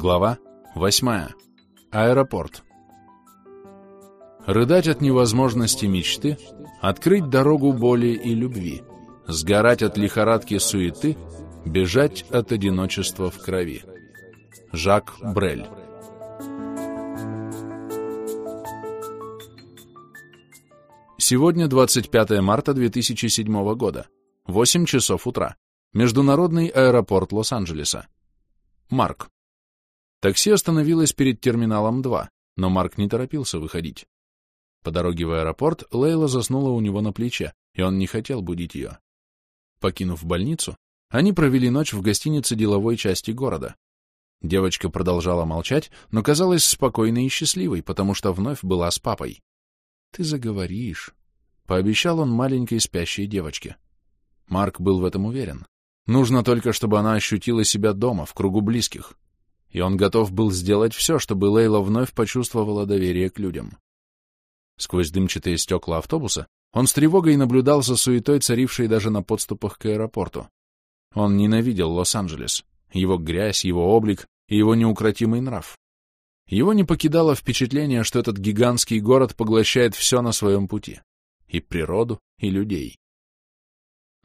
Глава 8. Аэропорт. Рыдать от невозможности мечты, открыть дорогу боли и любви, сгорать от лихорадки суеты, бежать от одиночества в крови. Жак Брель. Сегодня 25 марта 2007 года, 8 часов утра. Международный аэропорт Лос-Анджелеса. Марк. Такси остановилось перед терминалом 2, но Марк не торопился выходить. По дороге в аэропорт Лейла заснула у него на плече, и он не хотел будить ее. Покинув больницу, они провели ночь в гостинице деловой части города. Девочка продолжала молчать, но казалась спокойной и счастливой, потому что вновь была с папой. «Ты заговоришь», — пообещал он маленькой спящей девочке. Марк был в этом уверен. Нужно только, чтобы она ощутила себя дома, в кругу близких. И он готов был сделать все, чтобы Лейла вновь почувствовала доверие к людям. Сквозь дымчатые стекла автобуса он с тревогой наблюдал за суетой, царившей даже на подступах к аэропорту. Он ненавидел Лос-Анджелес, его грязь, его облик и его неукротимый нрав. Его не покидало впечатление, что этот гигантский город поглощает все на своем пути — и природу, и людей.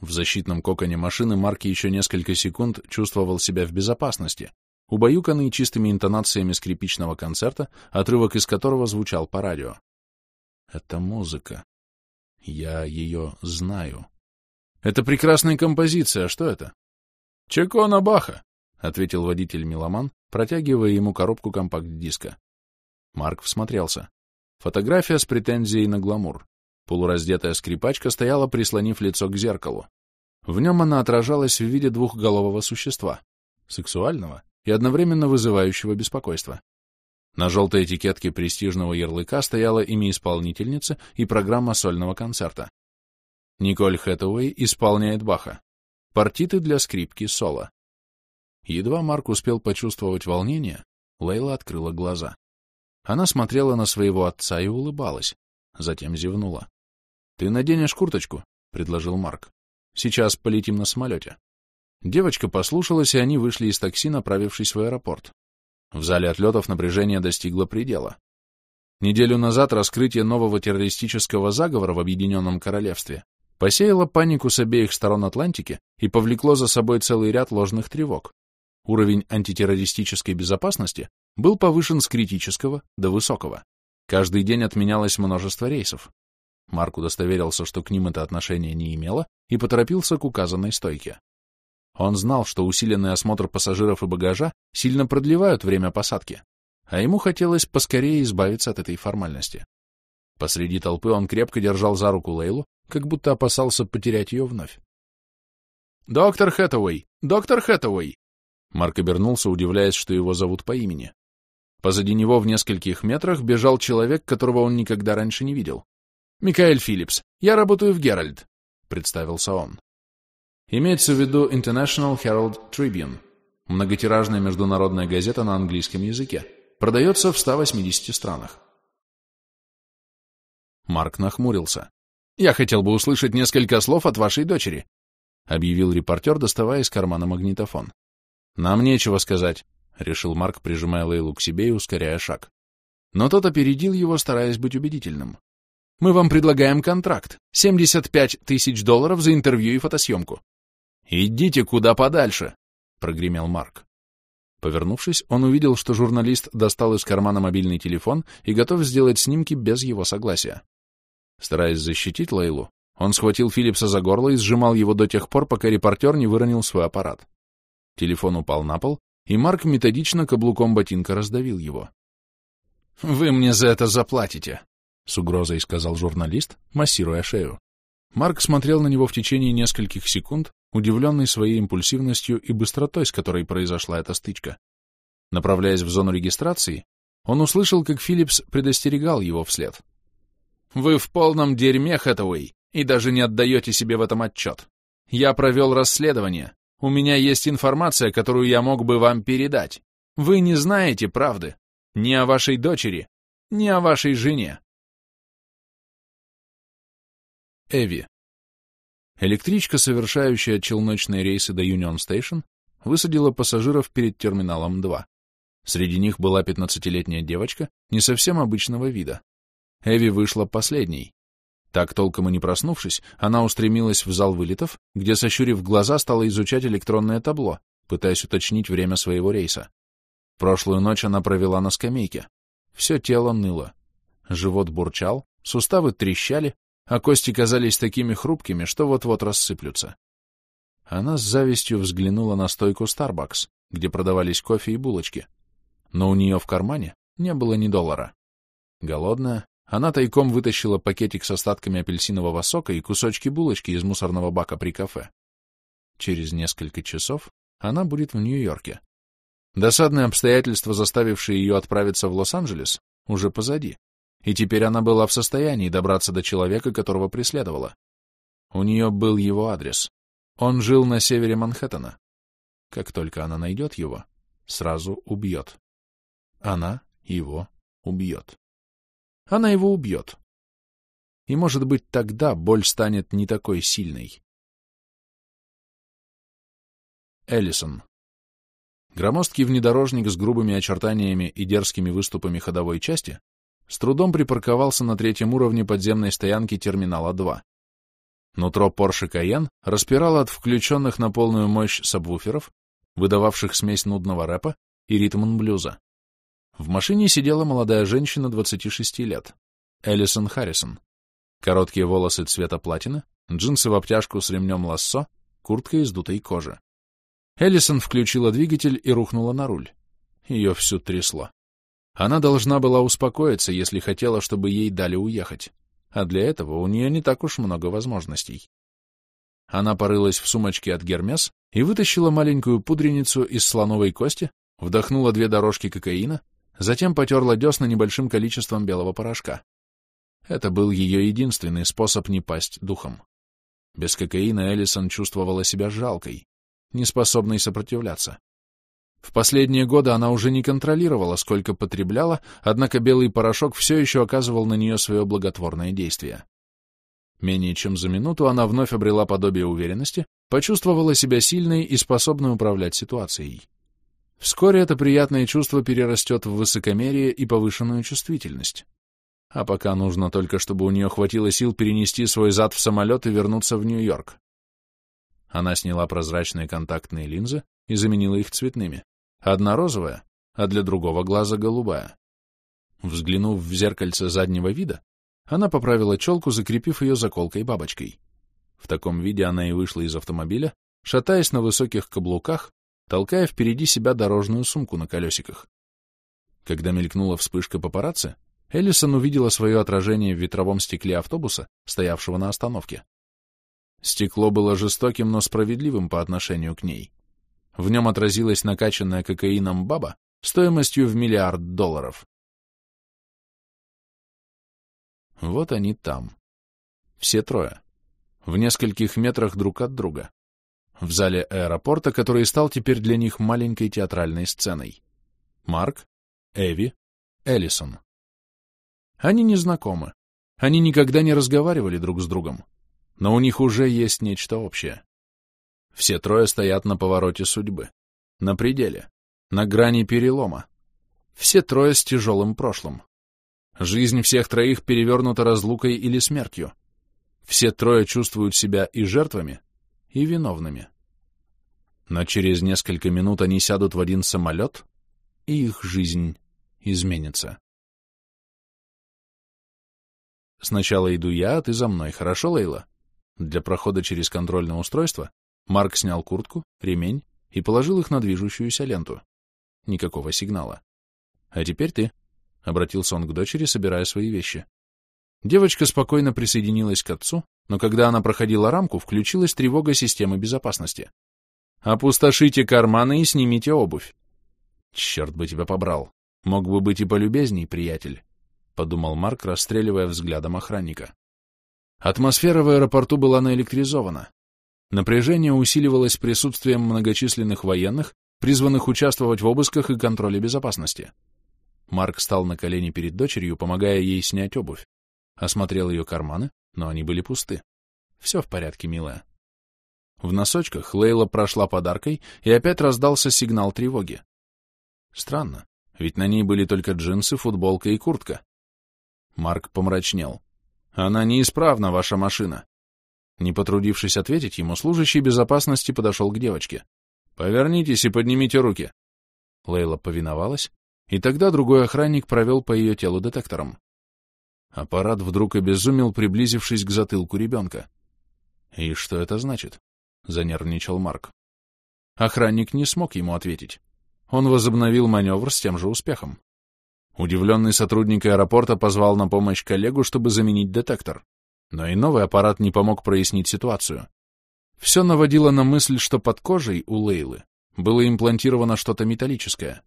В защитном коконе машины Марк еще несколько секунд чувствовал себя в безопасности, убаюканный чистыми интонациями скрипичного концерта, отрывок из которого звучал по радио. Это музыка. Я ее знаю. Это прекрасная композиция, а что это? Чекона Баха, — ответил водитель Миломан, протягивая ему коробку компакт-диска. Марк всмотрелся. Фотография с претензией на гламур. Полураздетая скрипачка стояла, прислонив лицо к зеркалу. В нем она отражалась в виде двухголового существа, сексуального и одновременно вызывающего беспокойство. На желтой этикетке престижного ярлыка стояло имя исполнительницы и программа сольного концерта. Николь Хэтэуэй исполняет Баха. Партиты для скрипки соло. Едва Марк успел почувствовать волнение, Лейла открыла глаза. Она смотрела на своего отца и улыбалась, затем зевнула. — Ты наденешь курточку, — предложил Марк. — Сейчас полетим на самолете. Девочка послушалась, и они вышли из такси, направившись в аэропорт. В зале отлетов напряжение достигло предела. Неделю назад раскрытие нового террористического заговора в Объединенном Королевстве посеяло панику с обеих сторон Атлантики и повлекло за собой целый ряд ложных тревог. Уровень антитеррористической безопасности был повышен с критического до высокого. Каждый день отменялось множество рейсов. Марк удостоверился, что к ним это отношение не имело, и поторопился к указанной стойке. Он знал, что усиленный осмотр пассажиров и багажа сильно продлевают время посадки, а ему хотелось поскорее избавиться от этой формальности. Посреди толпы он крепко держал за руку Лейлу, как будто опасался потерять ее вновь. «Доктор Хэтэуэй! Доктор Хэтэуэй!» Марк обернулся, удивляясь, что его зовут по имени. Позади него в нескольких метрах бежал человек, которого он никогда раньше не видел. «Микаэль Филлипс, я работаю в Геральд», — представился он. Имеется в виду International Herald Tribune, многотиражная международная газета на английском языке. Продается в 180 странах. Марк нахмурился. «Я хотел бы услышать несколько слов от вашей дочери», — объявил репортер, доставая из кармана магнитофон. «Нам нечего сказать», — решил Марк, прижимая Лейлу к себе и ускоряя шаг. Но тот опередил его, стараясь быть убедительным. «Мы вам предлагаем контракт. 75 тысяч долларов за интервью и фотосъемку». «Идите куда подальше», — прогремел Марк. Повернувшись, он увидел, что журналист достал из кармана мобильный телефон и готов сделать снимки без его согласия. Стараясь защитить Лейлу, он схватил Филлипса за горло и сжимал его до тех пор, пока репортер не выронил свой аппарат. Телефон упал на пол, и Марк методично каблуком ботинка раздавил его. «Вы мне за это заплатите», — с угрозой сказал журналист, массируя шею. Марк смотрел на него в течение нескольких секунд, удивленный своей импульсивностью и быстротой, с которой произошла эта стычка. Направляясь в зону регистрации, он услышал, как Филлипс предостерегал его вслед. «Вы в полном дерьме, Хэтэуэй, и даже не отдаете себе в этом отчет. Я провел расследование, у меня есть информация, которую я мог бы вам передать. Вы не знаете правды. Ни о вашей дочери, ни о вашей жене. Эви. Электричка, совершающая челночные рейсы до Юнион Стейшн, высадила пассажиров перед терминалом 2. Среди них была пятнадцатилетняя девочка, не совсем обычного вида. Эви вышла последней. Так, толком и не проснувшись, она устремилась в зал вылетов, где, сощурив глаза, стала изучать электронное табло, пытаясь уточнить время своего рейса. Прошлую ночь она провела на скамейке. Все тело ныло. Живот бурчал, суставы трещали, а кости казались такими хрупкими, что вот-вот рассыплются. Она с завистью взглянула на стойку Starbucks, где продавались кофе и булочки. Но у нее в кармане не было ни доллара. Голодная, она тайком вытащила пакетик с остатками апельсинового сока и кусочки булочки из мусорного бака при кафе. Через несколько часов она будет в Нью-Йорке. Досадные обстоятельства, заставившие ее отправиться в Лос-Анджелес, уже позади, и теперь она была в состоянии добраться до человека, которого преследовала. У нее был его адрес. Он жил на севере Манхэттена. Как только она найдет его, сразу убьет. Она его убьет. Она его убьет. И, может быть, тогда боль станет не такой сильной. Эллисон Громоздкий внедорожник с грубыми очертаниями и дерзкими выступами ходовой части с трудом припарковался на третьем уровне подземной стоянки терминала 2. Нутро Porsche Cayenne распирало от включенных на полную мощь сабвуферов, выдававших смесь нудного рэпа и ритм-блюза. В машине сидела молодая женщина 26 лет, Элисон Харрисон. Короткие волосы цвета платины, джинсы в обтяжку с ремнем лассо, куртка из дутой кожи. Эллисон включила двигатель и рухнула на руль. Ее всю трясло. Она должна была успокоиться, если хотела, чтобы ей дали уехать. А для этого у нее не так уж много возможностей. Она порылась в сумочке от Гермес и вытащила маленькую пудреницу из слоновой кости, вдохнула две дорожки кокаина, затем потерла десна небольшим количеством белого порошка. Это был ее единственный способ не пасть духом. Без кокаина Эллисон чувствовала себя жалкой, неспособной сопротивляться. В последние годы она уже не контролировала, сколько потребляла, однако белый порошок все еще оказывал на нее свое благотворное действие. Менее чем за минуту она вновь обрела подобие уверенности, почувствовала себя сильной и способной управлять ситуацией. Вскоре это приятное чувство перерастет в высокомерие и повышенную чувствительность. А пока нужно только, чтобы у нее хватило сил перенести свой зад в самолет и вернуться в Нью-Йорк. Она сняла прозрачные контактные линзы и заменила их цветными. Одна розовая, а для другого глаза голубая. Взглянув в зеркальце заднего вида, она поправила челку, закрепив ее заколкой-бабочкой. В таком виде она и вышла из автомобиля, шатаясь на высоких каблуках, толкая впереди себя дорожную сумку на колесиках. Когда мелькнула вспышка папарацци, Эллисон увидела свое отражение в ветровом стекле автобуса, стоявшего на остановке. Стекло было жестоким, но справедливым по отношению к ней. В нем отразилась накачанная кокаином баба стоимостью в миллиард долларов. Вот они там. Все трое. В нескольких метрах друг от друга. В зале аэропорта, который стал теперь для них маленькой театральной сценой. Марк, Эви, Эллисон. Они не знакомы. Они никогда не разговаривали друг с другом но у них уже есть нечто общее. Все трое стоят на повороте судьбы, на пределе, на грани перелома. Все трое с тяжелым прошлым. Жизнь всех троих перевернута разлукой или смертью. Все трое чувствуют себя и жертвами, и виновными. Но через несколько минут они сядут в один самолет, и их жизнь изменится. Сначала иду я, а ты за мной, хорошо, Лейла? Для прохода через контрольное устройство Марк снял куртку, ремень и положил их на движущуюся ленту. Никакого сигнала. «А теперь ты», — обратился он к дочери, собирая свои вещи. Девочка спокойно присоединилась к отцу, но когда она проходила рамку, включилась тревога системы безопасности. «Опустошите карманы и снимите обувь». «Черт бы тебя побрал! Мог бы быть и полюбезней, приятель», — подумал Марк, расстреливая взглядом охранника. Атмосфера в аэропорту была наэлектризована. Напряжение усиливалось присутствием многочисленных военных, призванных участвовать в обысках и контроле безопасности. Марк стал на колени перед дочерью, помогая ей снять обувь. Осмотрел ее карманы, но они были пусты. Все в порядке, милая. В носочках Лейла прошла подаркой, и опять раздался сигнал тревоги. Странно. ведь на ней были только джинсы, футболка и куртка. Марк помрачнел. «Она неисправна, ваша машина». Не потрудившись ответить ему, служащий безопасности подошел к девочке. «Повернитесь и поднимите руки». Лейла повиновалась, и тогда другой охранник провел по ее телу детектором. Аппарат вдруг обезумел, приблизившись к затылку ребенка. «И что это значит?» — занервничал Марк. Охранник не смог ему ответить. Он возобновил маневр с тем же успехом. Удивленный сотрудник аэропорта позвал на помощь коллегу, чтобы заменить детектор. Но и новый аппарат не помог прояснить ситуацию. Все наводило на мысль, что под кожей у Лейлы было имплантировано что-то металлическое.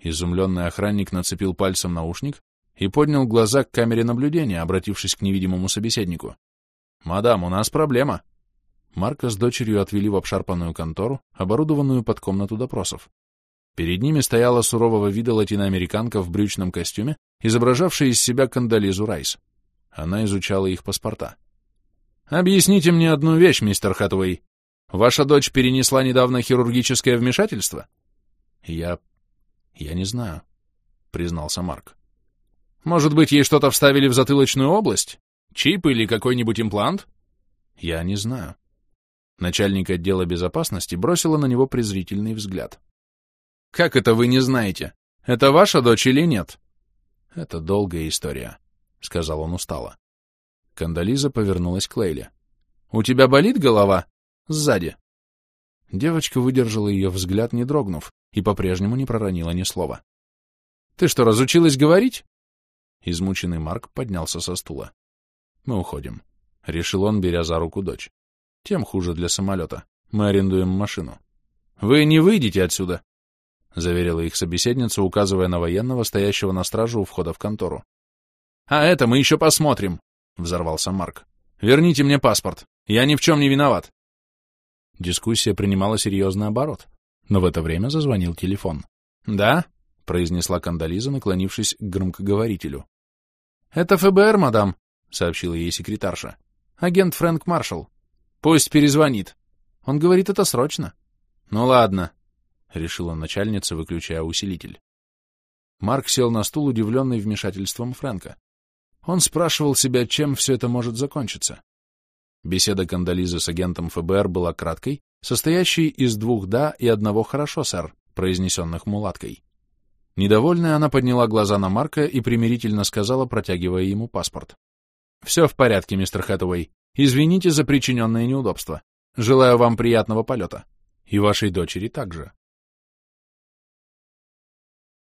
Изумленный охранник нацепил пальцем наушник и поднял глаза к камере наблюдения, обратившись к невидимому собеседнику. «Мадам, у нас проблема». Марка с дочерью отвели в обшарпанную контору, оборудованную под комнату допросов. Перед ними стояла сурового вида латиноамериканка в брючном костюме, изображавшая из себя Кандализу Райс. Она изучала их паспорта. «Объясните мне одну вещь, мистер Хатуэй. Ваша дочь перенесла недавно хирургическое вмешательство?» «Я... я не знаю», — признался Марк. «Может быть, ей что-то вставили в затылочную область? Чип или какой-нибудь имплант?» «Я не знаю». Начальник отдела безопасности бросила на него презрительный взгляд. «Как это вы не знаете? Это ваша дочь или нет?» «Это долгая история», — сказал он устало. Кандализа повернулась к Лейле. «У тебя болит голова? Сзади». Девочка выдержала ее взгляд, не дрогнув, и по-прежнему не проронила ни слова. «Ты что, разучилась говорить?» Измученный Марк поднялся со стула. «Мы уходим», — решил он, беря за руку дочь. «Тем хуже для самолета. Мы арендуем машину». «Вы не выйдете отсюда!» — заверила их собеседница, указывая на военного, стоящего на страже у входа в контору. «А это мы еще посмотрим!» — взорвался Марк. «Верните мне паспорт! Я ни в чем не виноват!» Дискуссия принимала серьезный оборот, но в это время зазвонил телефон. «Да?» — произнесла Кандализа, наклонившись к громкоговорителю. «Это ФБР, мадам», — сообщила ей секретарша. «Агент Фрэнк Маршалл. Пусть перезвонит. Он говорит это срочно». «Ну ладно», — решила начальница, выключая усилитель. Марк сел на стул, удивленный вмешательством Фрэнка. Он спрашивал себя, чем все это может закончиться. Беседа Кандализы с агентом ФБР была краткой, состоящей из двух «да» и одного «хорошо, сэр», произнесенных мулаткой. Недовольная, она подняла глаза на Марка и примирительно сказала, протягивая ему паспорт. «Все в порядке, мистер Хэтэуэй. Извините за причиненное неудобство. Желаю вам приятного полета. И вашей дочери также».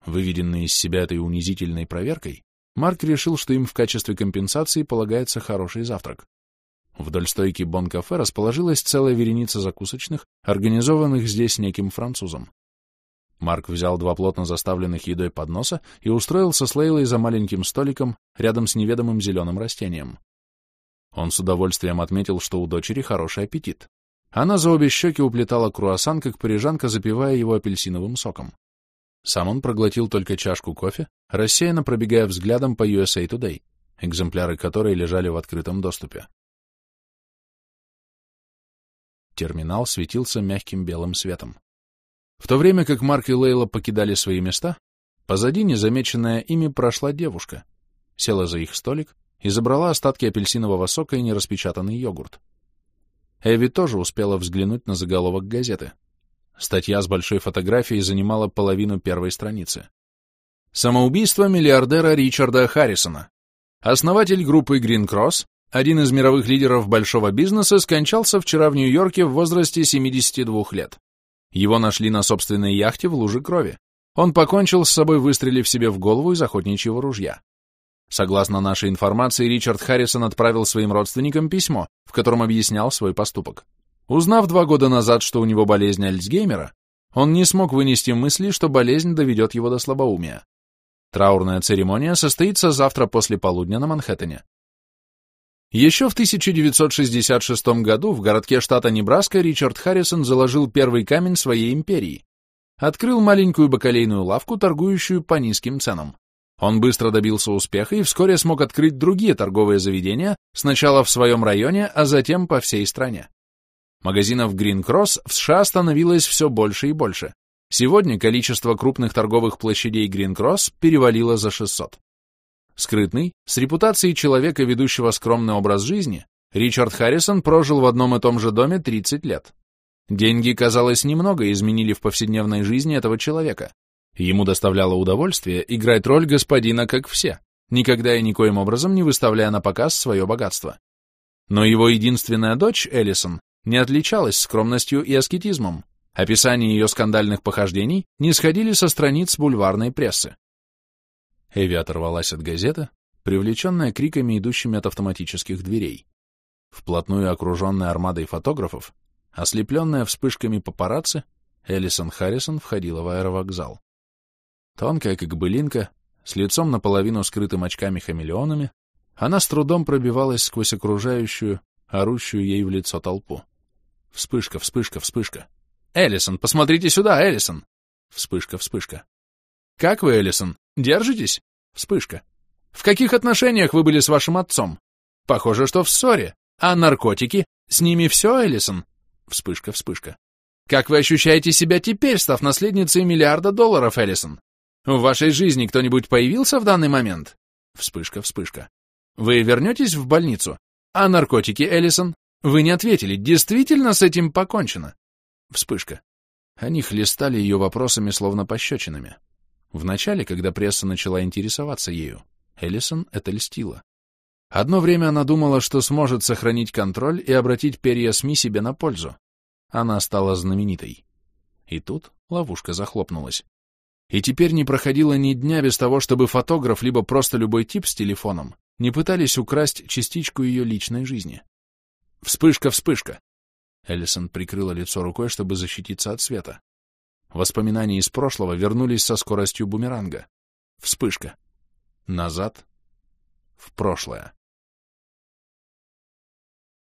Выведенный из себя этой унизительной проверкой, Марк решил, что им в качестве компенсации полагается хороший завтрак. Вдоль стойки Бон-кафе расположилась целая вереница закусочных, организованных здесь неким французом. Марк взял два плотно заставленных едой подноса и устроился с Лейлой за маленьким столиком рядом с неведомым зеленым растением. Он с удовольствием отметил, что у дочери хороший аппетит. Она за обе щеки уплетала круассан, как парижанка, запивая его апельсиновым соком. Сам он проглотил только чашку кофе, рассеянно пробегая взглядом по USA Today, экземпляры которой лежали в открытом доступе. Терминал светился мягким белым светом. В то время как Марк и Лейла покидали свои места, позади, незамеченная ими, прошла девушка, села за их столик и забрала остатки апельсинового сока и нераспечатанный йогурт. Эви тоже успела взглянуть на заголовок газеты. Статья с большой фотографией занимала половину первой страницы. Самоубийство миллиардера Ричарда Харрисона. Основатель группы Green Cross, один из мировых лидеров большого бизнеса, скончался вчера в Нью-Йорке в возрасте 72 лет. Его нашли на собственной яхте в луже крови. Он покончил с собой, выстрелив себе в голову из охотничьего ружья. Согласно нашей информации, Ричард Харрисон отправил своим родственникам письмо, в котором объяснял свой поступок. Узнав два года назад, что у него болезнь Альцгеймера, он не смог вынести мысли, что болезнь доведет его до слабоумия. Траурная церемония состоится завтра после полудня на Манхэттене. Еще в 1966 году в городке штата Небраска Ричард Харрисон заложил первый камень своей империи. Открыл маленькую бакалейную лавку, торгующую по низким ценам. Он быстро добился успеха и вскоре смог открыть другие торговые заведения, сначала в своем районе, а затем по всей стране. Магазинов Green Cross в США становилось все больше и больше. Сегодня количество крупных торговых площадей Грин-Кросс перевалило за 600. Скрытный, с репутацией человека, ведущего скромный образ жизни, Ричард Харрисон прожил в одном и том же доме 30 лет. Деньги, казалось, немного изменили в повседневной жизни этого человека. Ему доставляло удовольствие играть роль господина, как все, никогда и никоим образом не выставляя на показ свое богатство. Но его единственная дочь, Эллисон, не отличалась скромностью и аскетизмом. Описания ее скандальных похождений не сходили со страниц бульварной прессы. Эви оторвалась от газеты, привлеченная криками, идущими от автоматических дверей. Вплотную окруженная армадой фотографов, ослепленная вспышками папарацци, Элисон Харрисон входила в аэровокзал. Тонкая, как былинка, с лицом наполовину скрытым очками-хамелеонами, она с трудом пробивалась сквозь окружающую, орущую ей в лицо толпу. Вспышка, вспышка, вспышка. «Эллисон, посмотрите сюда, Эллисон!» Вспышка, вспышка. «Как вы, Эллисон? Держитесь?» Вспышка. «В каких отношениях вы были с вашим отцом?» «Похоже, что в ссоре. А наркотики? С ними все, Эллисон?» Вспышка, вспышка. «Как вы ощущаете себя теперь, став наследницей миллиарда долларов, Эллисон? В вашей жизни кто-нибудь появился в данный момент?» Вспышка, вспышка. Вы вернетесь в больницу? А наркотики, Эллисон? Вы не ответили. Действительно с этим покончено? Вспышка. Они хлестали ее вопросами, словно пощечинами. Вначале, когда пресса начала интересоваться ею, Эллисон это льстило. Одно время она думала, что сможет сохранить контроль и обратить перья СМИ себе на пользу. Она стала знаменитой. И тут ловушка захлопнулась. И теперь не проходило ни дня без того, чтобы фотограф, либо просто любой тип с телефоном, не пытались украсть частичку ее личной жизни. Вспышка, вспышка. Эллисон прикрыла лицо рукой, чтобы защититься от света. Воспоминания из прошлого вернулись со скоростью бумеранга. Вспышка. Назад. В прошлое.